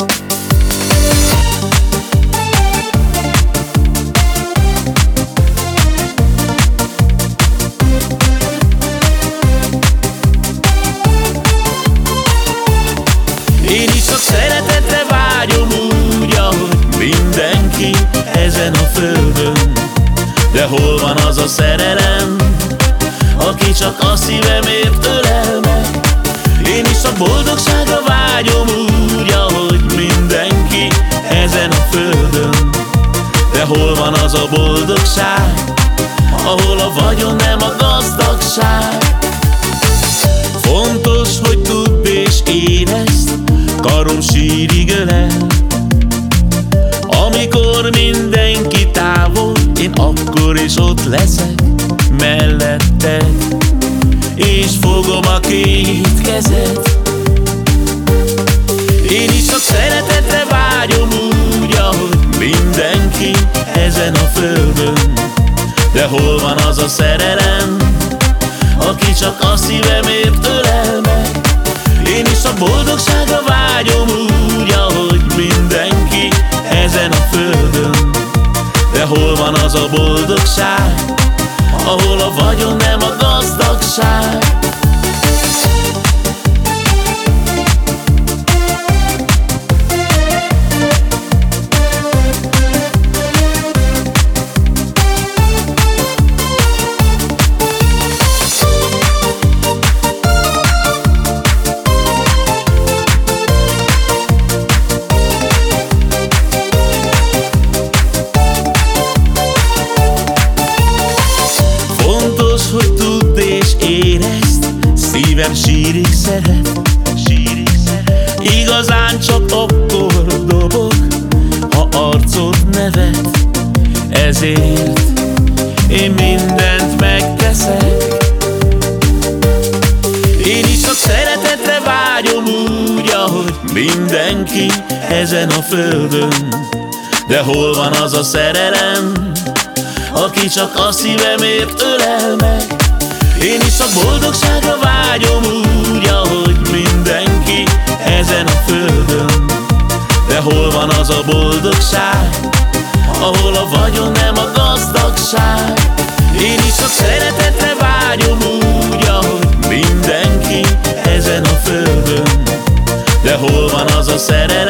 Én is csak szeretetre vágyom úgy, ahogy mindenki ezen a földön. De hol van az a szerelem, aki csak a szívemért ölel meg? Én is a boldogságra vágyom úgy, ahol a vagyon nem a gazdagság. Fontos, hogy tudd és érezd, karom sírig ölel Amikor mindenki távol, én akkor is ott leszek melletted És fogom a két kezed Én is csak szeretetre vágyom úgy, ahogy mindenki ezen a földön De hol van az a szerelem, aki csak a szívemért ölel meg Én is a boldogságra vágyom úgy, ahogy mindenki ezen a földön. De hol van az a boldogság, ahol a vagyon nem a gazdagság Szívem sírig szeret, sírig szeret Igazán csak akkor dobog Ha arcod nevet. Ezért én mindent megteszek. Én is csak szeretetre vágyom úgy, ahogy mindenki ezen a földön. De hol van az a szerelem, aki csak a szívemért ölel meg Én is a boldogságra vágyom úgy, ahogy mindenki ezen a földön. De hol van az a boldogság, ahol a vagyon nem a gazdagság? Én is csak szeretetre vágyom úgy, ahogy mindenki ezen a földön. De hol van az a szerelem,